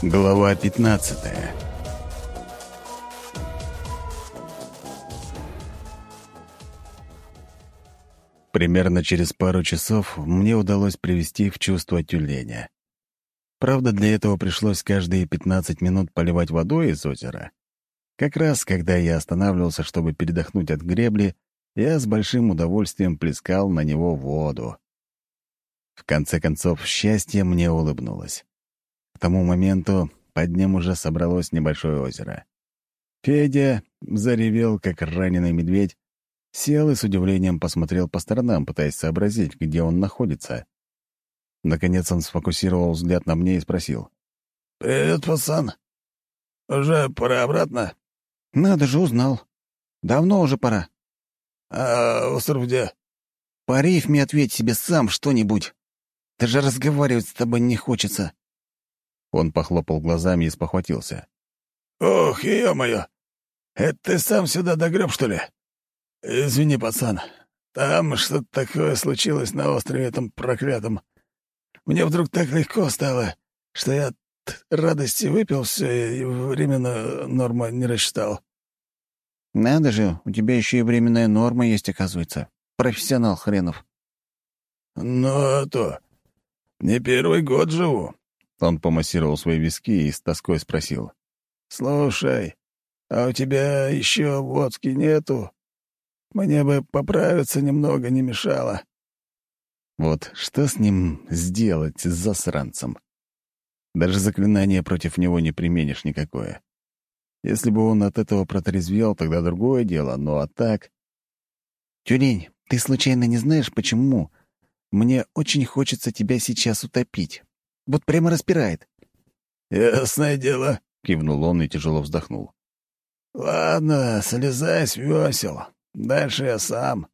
Глава 15 Примерно через пару часов мне удалось привести в чувство тюленя. Правда, для этого пришлось каждые 15 минут поливать водой из озера. Как раз, когда я останавливался, чтобы передохнуть от гребли, я с большим удовольствием плескал на него воду. В конце концов, счастье мне улыбнулось. К тому моменту под ним уже собралось небольшое озеро. Федя заревел, как раненый медведь, сел и с удивлением посмотрел по сторонам, пытаясь сообразить, где он находится. Наконец он сфокусировал взгляд на мне и спросил. «Привет, пацан. Уже пора обратно?» «Надо же, узнал. Давно уже пора». «А остров где?» «По рифме ответь себе сам что-нибудь. Даже разговаривать с тобой не хочется». Он похлопал глазами и спохватился. «Ох, ё-моё! Это ты сам сюда догреб, что ли? Извини, пацан, там что-то такое случилось на острове этом проклятом. Мне вдруг так легко стало, что я от радости выпил все и временно норма не рассчитал». «Надо же, у тебя еще и временная норма есть, оказывается. Профессионал хренов». «Ну, а то. Не первый год живу. Он помассировал свои виски и с тоской спросил. «Слушай, а у тебя еще водки нету? Мне бы поправиться немного не мешало». Вот что с ним сделать, с засранцем? Даже заклинание против него не применишь никакое. Если бы он от этого протрезвел, тогда другое дело, но а так... «Тюлень, ты случайно не знаешь, почему? Мне очень хочется тебя сейчас утопить. Вот прямо распирает». «Ясное дело», — кивнул он и тяжело вздохнул. «Ладно, слезай с весел. Дальше я сам.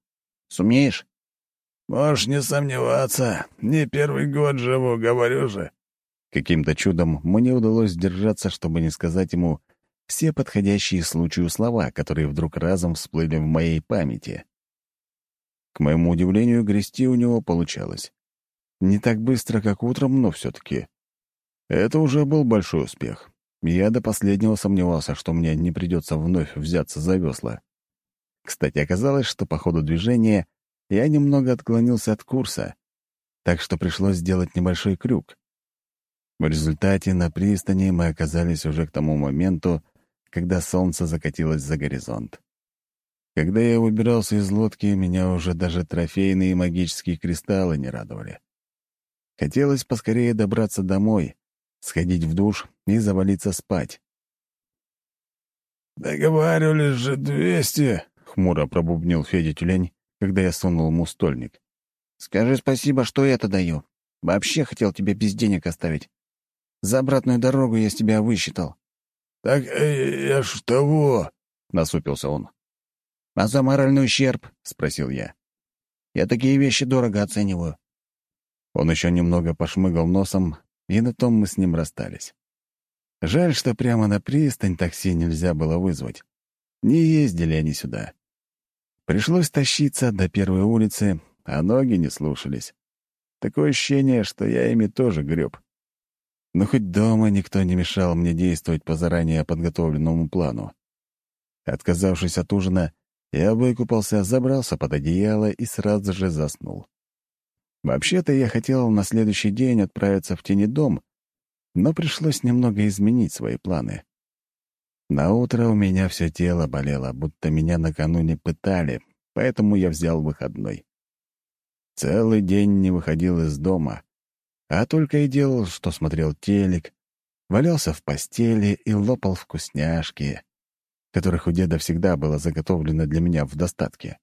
Сумеешь?» «Можешь не сомневаться. Не первый год живу, говорю же». Каким-то чудом мне удалось сдержаться, чтобы не сказать ему все подходящие случаю слова, которые вдруг разом всплыли в моей памяти. К моему удивлению, грести у него получалось. Не так быстро, как утром, но все-таки. Это уже был большой успех. Я до последнего сомневался, что мне не придется вновь взяться за весла. Кстати, оказалось, что по ходу движения я немного отклонился от курса, так что пришлось сделать небольшой крюк. В результате на пристани мы оказались уже к тому моменту, когда солнце закатилось за горизонт. Когда я выбирался из лодки, меня уже даже трофейные магические кристаллы не радовали. Хотелось поскорее добраться домой, сходить в душ и завалиться спать. «Договаривались же двести!» — хмуро пробубнил Федя Тюлень, когда я сунул ему стольник. «Скажи спасибо, что это даю. Вообще хотел тебя без денег оставить. За обратную дорогу я с тебя высчитал». «Так э, я ж того!» — насупился он. «А за моральный ущерб?» — спросил я. «Я такие вещи дорого оцениваю. Он еще немного пошмыгал носом, и на том мы с ним расстались. Жаль, что прямо на пристань такси нельзя было вызвать. Не ездили они сюда. Пришлось тащиться до первой улицы, а ноги не слушались. Такое ощущение, что я ими тоже греб. Но хоть дома никто не мешал мне действовать по заранее подготовленному плану. Отказавшись от ужина, я выкупался, забрался под одеяло и сразу же заснул. Вообще-то я хотел на следующий день отправиться в тенедом, но пришлось немного изменить свои планы. На утро у меня все тело болело, будто меня накануне пытали, поэтому я взял выходной. Целый день не выходил из дома, а только и делал, что смотрел телек, валялся в постели и лопал вкусняшки, которых у деда всегда было заготовлено для меня в достатке.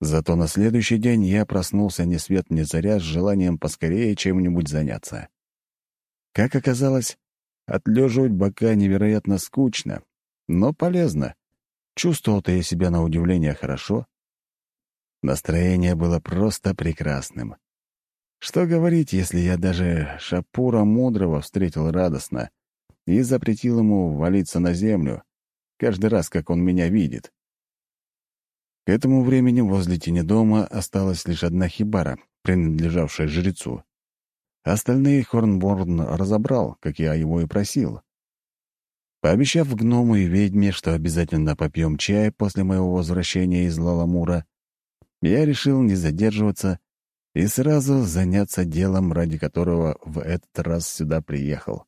Зато на следующий день я проснулся ни свет ни заря с желанием поскорее чем-нибудь заняться. Как оказалось, отлеживать бока невероятно скучно, но полезно. Чувствовал-то я себя на удивление хорошо. Настроение было просто прекрасным. Что говорить, если я даже Шапура Мудрого встретил радостно и запретил ему валиться на землю, каждый раз, как он меня видит. К этому времени возле тени дома осталась лишь одна хибара, принадлежавшая жрецу. Остальные Хорнборн разобрал, как я его и просил. Пообещав гному и ведьме, что обязательно попьем чай после моего возвращения из Лаламура, я решил не задерживаться и сразу заняться делом, ради которого в этот раз сюда приехал.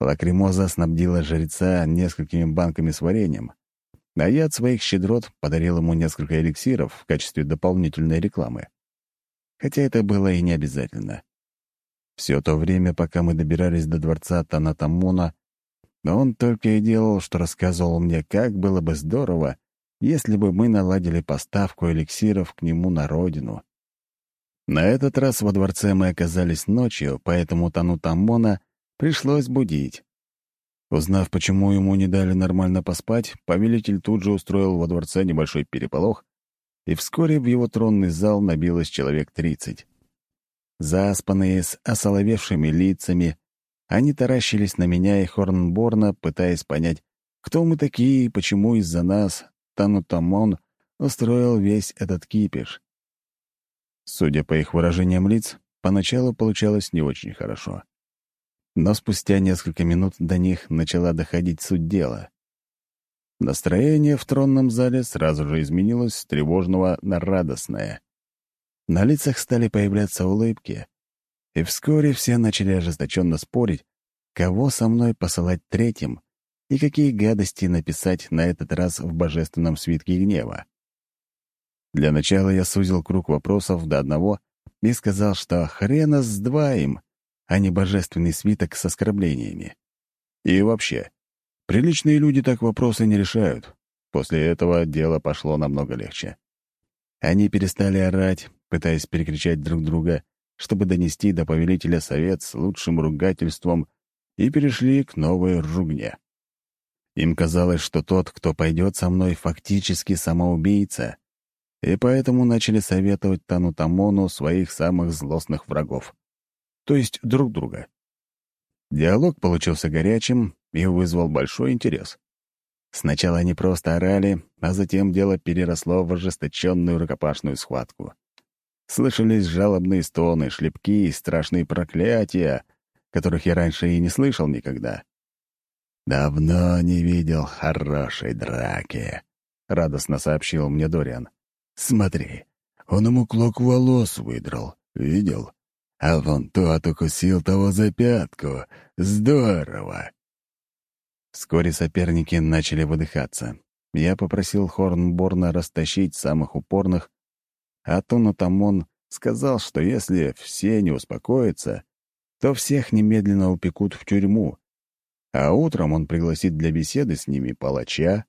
Лакримоза снабдила жреца несколькими банками с вареньем, а я от своих щедрот подарил ему несколько эликсиров в качестве дополнительной рекламы. Хотя это было и не обязательно. Все то время, пока мы добирались до дворца Танатамона, он только и делал, что рассказывал мне, как было бы здорово, если бы мы наладили поставку эликсиров к нему на родину. На этот раз во дворце мы оказались ночью, поэтому Танутамона пришлось будить. Узнав, почему ему не дали нормально поспать, повелитель тут же устроил во дворце небольшой переполох, и вскоре в его тронный зал набилось человек тридцать. Заспанные, с осоловевшими лицами, они таращились на меня и Хорнборна, пытаясь понять, кто мы такие и почему из-за нас Танутамон устроил весь этот кипиш. Судя по их выражениям лиц, поначалу получалось не очень хорошо. Но спустя несколько минут до них начала доходить суть дела. Настроение в тронном зале сразу же изменилось с тревожного на радостное. На лицах стали появляться улыбки, и вскоре все начали ожесточенно спорить, кого со мной посылать третьим и какие гадости написать на этот раз в божественном свитке гнева. Для начала я сузил круг вопросов до одного и сказал, что хрена с два им, а не божественный свиток с оскорблениями. И вообще, приличные люди так вопросы не решают. После этого дело пошло намного легче. Они перестали орать, пытаясь перекричать друг друга, чтобы донести до повелителя совет с лучшим ругательством, и перешли к новой ругне. Им казалось, что тот, кто пойдет со мной, фактически самоубийца, и поэтому начали советовать Танутамону своих самых злостных врагов, то есть друг друга. Диалог получился горячим и вызвал большой интерес. Сначала они просто орали, а затем дело переросло в ожесточенную рукопашную схватку. Слышались жалобные стоны, шлепки и страшные проклятия, которых я раньше и не слышал никогда. «Давно не видел хорошей драки», — радостно сообщил мне Дориан. «Смотри, он ему клок волос выдрал. Видел? А вон тот укусил того за пятку. Здорово!» Вскоре соперники начали выдыхаться. Я попросил Хорнборна растащить самых упорных, а Тонатамон сказал, что если все не успокоятся, то всех немедленно упекут в тюрьму, а утром он пригласит для беседы с ними палача.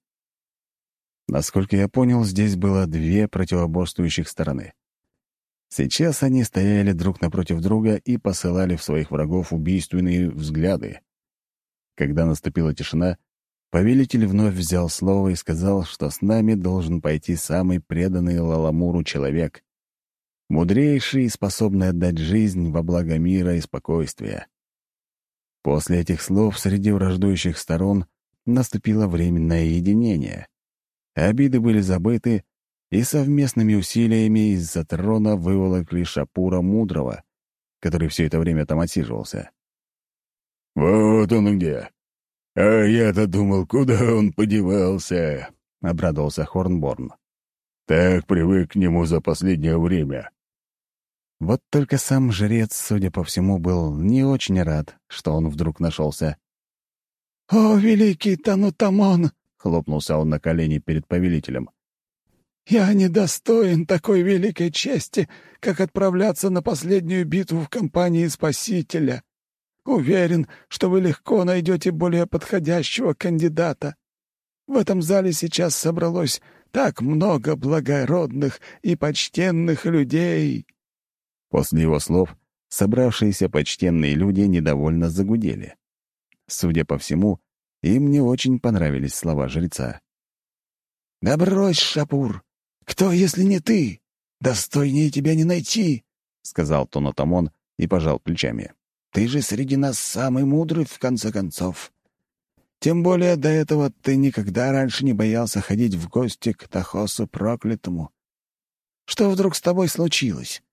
Насколько я понял, здесь было две противоборствующих стороны. Сейчас они стояли друг напротив друга и посылали в своих врагов убийственные взгляды. Когда наступила тишина, повелитель вновь взял слово и сказал, что с нами должен пойти самый преданный Лаламуру человек, мудрейший и способный отдать жизнь во благо мира и спокойствия. После этих слов среди враждующих сторон наступило временное единение. Обиды были забыты, и совместными усилиями из-за трона выволокли Шапура Мудрого, который все это время там отсиживался. «Вот он где! А я-то думал, куда он подевался!» — обрадовался Хорнборн. «Так привык к нему за последнее время». Вот только сам жрец, судя по всему, был не очень рад, что он вдруг нашелся. «О, великий Танутамон!» — хлопнулся он на колени перед повелителем. «Я недостоин такой великой чести, как отправляться на последнюю битву в компании Спасителя. Уверен, что вы легко найдете более подходящего кандидата. В этом зале сейчас собралось так много благородных и почтенных людей». После его слов собравшиеся почтенные люди недовольно загудели. Судя по всему, им не очень понравились слова жреца. «Да брось, Шапур! Кто, если не ты? Достойнее тебя не найти!» — сказал Тонотамон и пожал плечами. «Ты же среди нас самый мудрый, в конце концов. Тем более до этого ты никогда раньше не боялся ходить в гости к Тахосу проклятому. Что вдруг с тобой случилось?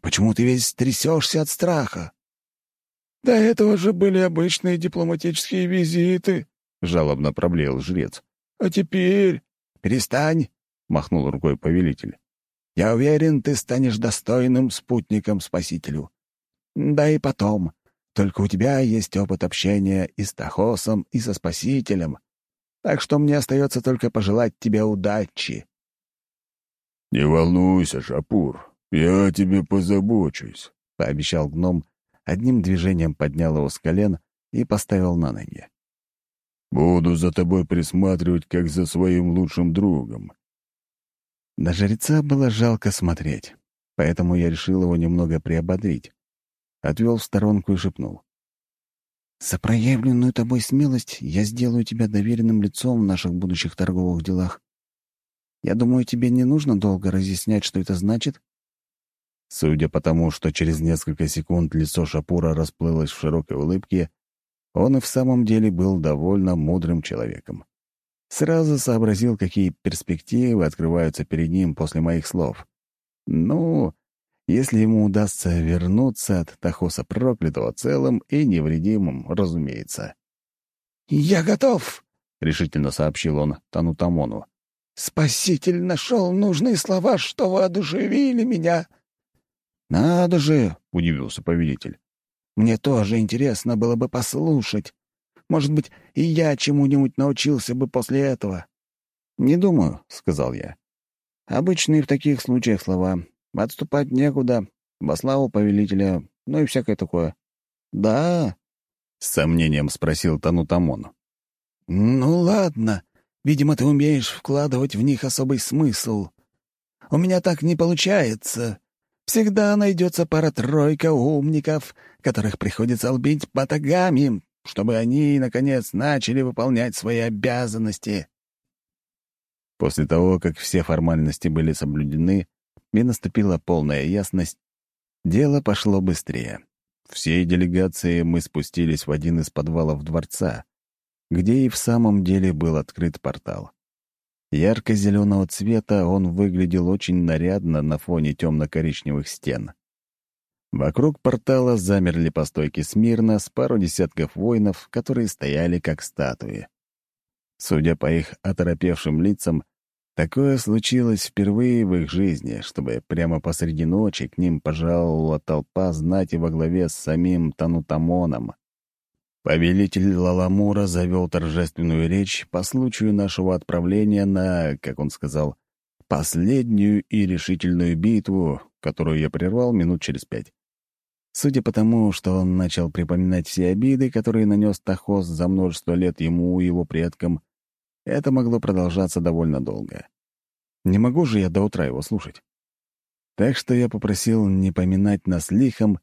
Почему ты весь трясешься от страха?» «До этого же были обычные дипломатические визиты», — жалобно проблеял жрец. «А теперь...» «Перестань!» — махнул рукой повелитель. «Я уверен, ты станешь достойным спутником спасителю. Да и потом, только у тебя есть опыт общения и с Тахосом, и со спасителем, так что мне остается только пожелать тебе удачи». «Не волнуйся, Шапур, я о тебе позабочусь», — пообещал гном, одним движением поднял его с колен и поставил на ноги. «Буду за тобой присматривать, как за своим лучшим другом». На жреца было жалко смотреть, поэтому я решил его немного приободрить. Отвел в сторонку и шепнул. «За проявленную тобой смелость я сделаю тебя доверенным лицом в наших будущих торговых делах. Я думаю, тебе не нужно долго разъяснять, что это значит?» Судя по тому, что через несколько секунд лицо Шапура расплылось в широкой улыбке, он и в самом деле был довольно мудрым человеком. Сразу сообразил, какие перспективы открываются перед ним после моих слов. Ну, если ему удастся вернуться от Тахоса проклятого целым и невредимым, разумеется. «Я готов!» — решительно сообщил он Танутамону. «Спаситель нашел нужные слова, что воодушевили меня!» «Надо же!» — удивился повелитель. «Мне тоже интересно было бы послушать. Может быть, и я чему-нибудь научился бы после этого». «Не думаю», — сказал я. «Обычные в таких случаях слова. Отступать некуда. Во славу повелителя, ну и всякое такое». «Да?» — с сомнением спросил Танутамон. «Ну ладно. Видимо, ты умеешь вкладывать в них особый смысл. У меня так не получается. Всегда найдется пара-тройка умников, которых приходится убить батагами, чтобы они, наконец, начали выполнять свои обязанности. После того, как все формальности были соблюдены и наступила полная ясность, дело пошло быстрее. Всей делегацией мы спустились в один из подвалов дворца, где и в самом деле был открыт портал. Ярко-зеленого цвета он выглядел очень нарядно на фоне темно-коричневых стен. Вокруг портала замерли по стойке смирно с пару десятков воинов, которые стояли как статуи. Судя по их оторопевшим лицам, такое случилось впервые в их жизни, чтобы прямо посреди ночи к ним пожаловала толпа знати во главе с самим Танутамоном. Повелитель Лаламура завел торжественную речь по случаю нашего отправления на, как он сказал, последнюю и решительную битву, которую я прервал минут через пять. Судя по тому, что он начал припоминать все обиды, которые нанес Тахос за множество лет ему и его предкам, это могло продолжаться довольно долго. Не могу же я до утра его слушать. Так что я попросил не поминать нас лихом,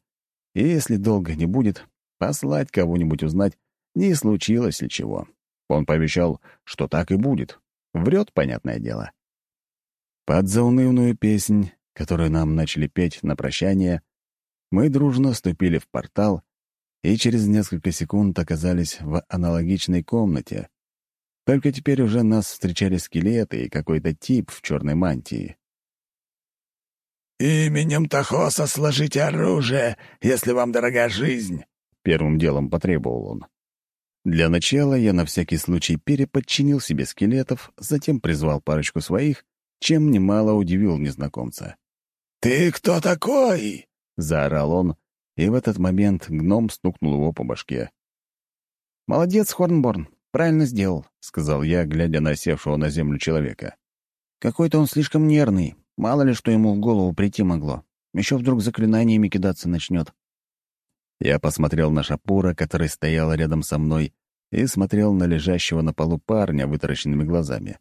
и если долго не будет, послать кого-нибудь узнать, не случилось ли чего. Он пообещал, что так и будет. Врет, понятное дело. Под заунывную песнь, которую нам начали петь на прощание, мы дружно вступили в портал и через несколько секунд оказались в аналогичной комнате. Только теперь уже нас встречали скелеты и какой-то тип в черной мантии. «Именем Тахоса сложите оружие, если вам дорога жизнь», Первым делом потребовал он. Для начала я на всякий случай переподчинил себе скелетов, затем призвал парочку своих, чем немало удивил незнакомца. «Ты кто такой?» — заорал он, и в этот момент гном стукнул его по башке. «Молодец, Хорнборн, правильно сделал», — сказал я, глядя на севшего на землю человека. «Какой-то он слишком нервный, мало ли что ему в голову прийти могло. Еще вдруг заклинаниями кидаться начнет. Я посмотрел на Шапура, который стоял рядом со мной, и смотрел на лежащего на полу парня вытаращенными глазами.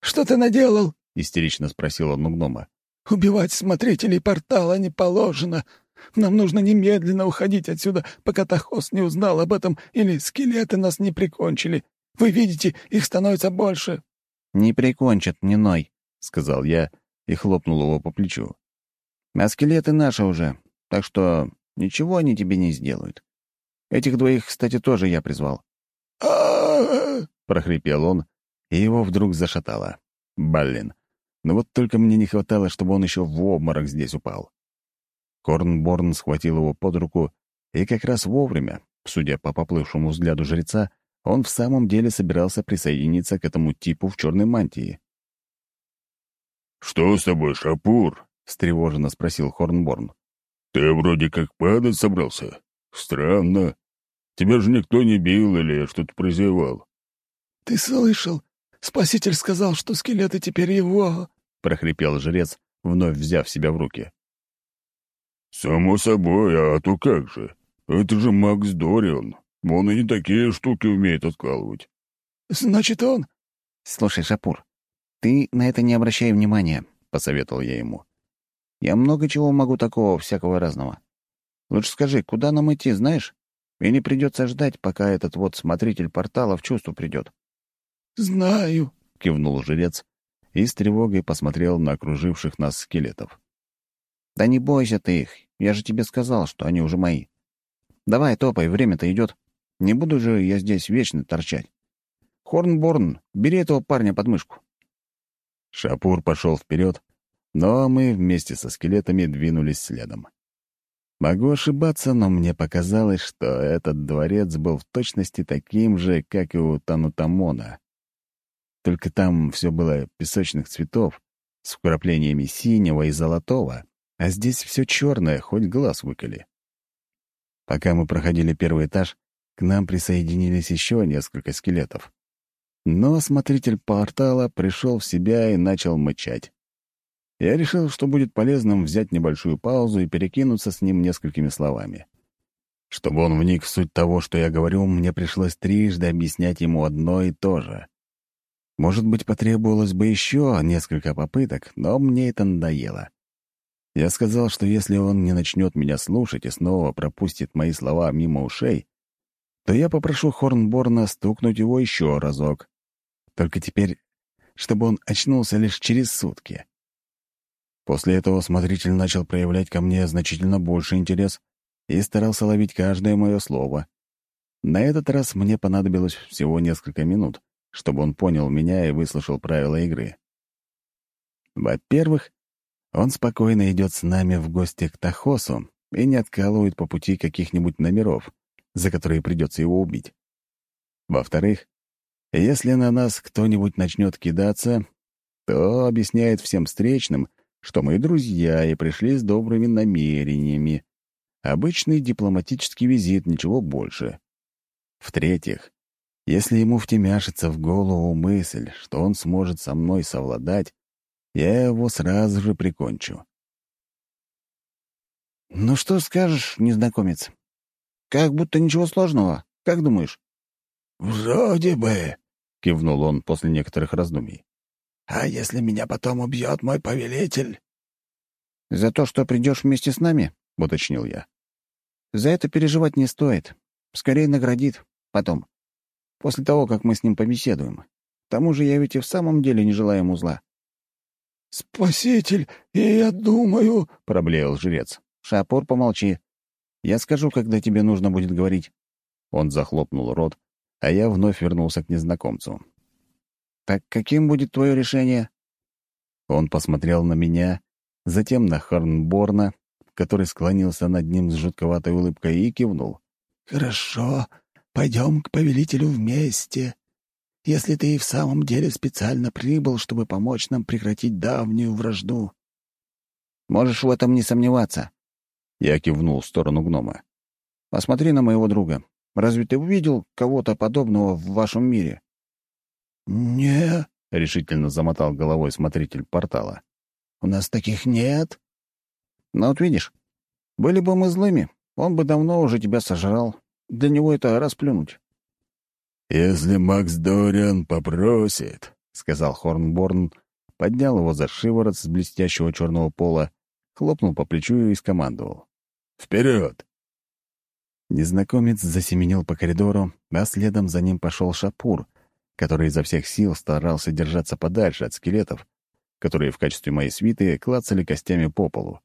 «Что ты наделал?» — истерично спросил он у гнома. «Убивать смотрителей портала не положено. Нам нужно немедленно уходить отсюда, пока Тахос не узнал об этом или скелеты нас не прикончили. Вы видите, их становится больше». «Не прикончат, не ной», — сказал я и хлопнул его по плечу. «А скелеты наши уже, так что Ничего они тебе не сделают. Этих двоих, кстати, тоже я призвал. прохрипел он, и его вдруг зашатало. Блин. Ну вот только мне не хватало, чтобы он еще в обморок здесь упал. Хорнборн схватил его под руку, и как раз вовремя, судя по поплывшему взгляду жреца, он в самом деле собирался присоединиться к этому типу в черной мантии. «Что с тобой, Шапур?» — встревоженно спросил Хорнборн. «Ты вроде как падать собрался. Странно. Тебя же никто не бил или что-то прозевал». «Ты слышал? Спаситель сказал, что скелеты теперь его...» — прохрипел жрец, вновь взяв себя в руки. «Само собой, а то как же? Это же Макс Дориан. Он и не такие штуки умеет откалывать». «Значит, он...» «Слушай, Шапур, ты на это не обращай внимания», — посоветовал я ему. «Я много чего могу такого всякого разного. Лучше скажи, куда нам идти, знаешь? Или придется ждать, пока этот вот смотритель портала в чувство придет?» «Знаю», — кивнул жрец и с тревогой посмотрел на окруживших нас скелетов. «Да не бойся ты их, я же тебе сказал, что они уже мои. Давай, топай, время-то идет. Не буду же я здесь вечно торчать. Хорнборн, бери этого парня под мышку». Шапур пошел вперед, но мы вместе со скелетами двинулись следом. Могу ошибаться, но мне показалось, что этот дворец был в точности таким же, как и у Танутамона. Только там все было песочных цветов с вкраплениями синего и золотого, а здесь все черное, хоть глаз выколи. Пока мы проходили первый этаж, к нам присоединились еще несколько скелетов. Но смотритель портала пришел в себя и начал мычать. Я решил, что будет полезным взять небольшую паузу и перекинуться с ним несколькими словами. Чтобы он вник в суть того, что я говорю, мне пришлось трижды объяснять ему одно и то же. Может быть, потребовалось бы еще несколько попыток, но мне это надоело. Я сказал, что если он не начнет меня слушать и снова пропустит мои слова мимо ушей, то я попрошу Хорнборна стукнуть его еще разок. Только теперь, чтобы он очнулся лишь через сутки. После этого смотритель начал проявлять ко мне значительно больше интерес и старался ловить каждое мое слово. На этот раз мне понадобилось всего несколько минут, чтобы он понял меня и выслушал правила игры. Во-первых, он спокойно идет с нами в гости к Тахосу и не откалывает по пути каких-нибудь номеров, за которые придется его убить. Во-вторых, если на нас кто-нибудь начнет кидаться, то объясняет всем встречным, что мы друзья и пришли с добрыми намерениями. Обычный дипломатический визит, ничего больше. В-третьих, если ему втемяшится в голову мысль, что он сможет со мной совладать, я его сразу же прикончу. «Ну что скажешь, незнакомец? Как будто ничего сложного. Как думаешь?» «Вроде бы», — кивнул он после некоторых раздумий. «А если меня потом убьет мой повелитель?» «За то, что придешь вместе с нами?» — уточнил я. «За это переживать не стоит. Скорее наградит. Потом после того, как мы с ним побеседуем. К тому же я ведь и в самом деле не желаю ему зла». «Спаситель, и я думаю...» — проблеял жрец. «Шапур, помолчи. Я скажу, когда тебе нужно будет говорить». Он захлопнул рот, а я вновь вернулся к незнакомцу. «Так каким будет твое решение?» Он посмотрел на меня, затем на Хорнборна, который склонился над ним с жутковатой улыбкой и кивнул. «Хорошо, Пойдем к повелителю вместе. Если ты и в самом деле специально прибыл, чтобы помочь нам прекратить давнюю вражду». «Можешь в этом не сомневаться». Я кивнул в сторону гнома. «Посмотри на моего друга. Разве ты увидел кого-то подобного в вашем мире?» «Не», — решительно замотал головой смотритель портала. «У нас таких нет». «Ну вот видишь, были бы мы злыми, он бы давно уже тебя сожрал, для него это расплюнуть. «Если Макс Дориан попросит», — сказал Хорнборн, поднял его за шиворот с блестящего черного пола, хлопнул по плечу и скомандовал. «Вперед!» Незнакомец засеменил по коридору, а следом за ним пошел Шапур, который изо всех сил старался держаться подальше от скелетов, которые в качестве моей свиты клацали костями по полу.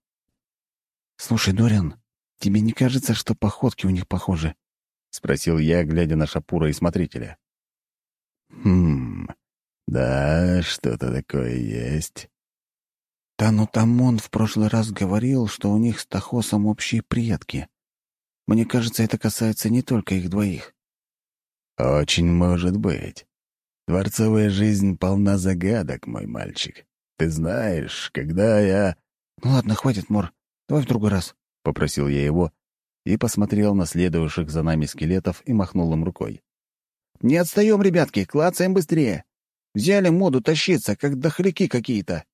«Слушай, Дориан, тебе не кажется, что походки у них похожи?» — спросил я, глядя на Шапура и Смотрителя. «Хм, да, что-то такое есть. Танутамон в прошлый раз говорил, что у них с Тахосом общие предки. Мне кажется, это касается не только их двоих. Очень может быть. Дворцовая жизнь полна загадок, мой мальчик. Ты знаешь, когда я... Ну ладно, хватит, Мор. Давай в другой раз, — попросил я его и посмотрел на следовавших за нами скелетов и махнул им рукой. «Не отстаем, ребятки, клацаем быстрее. Взяли моду тащиться, как дохляки какие-то».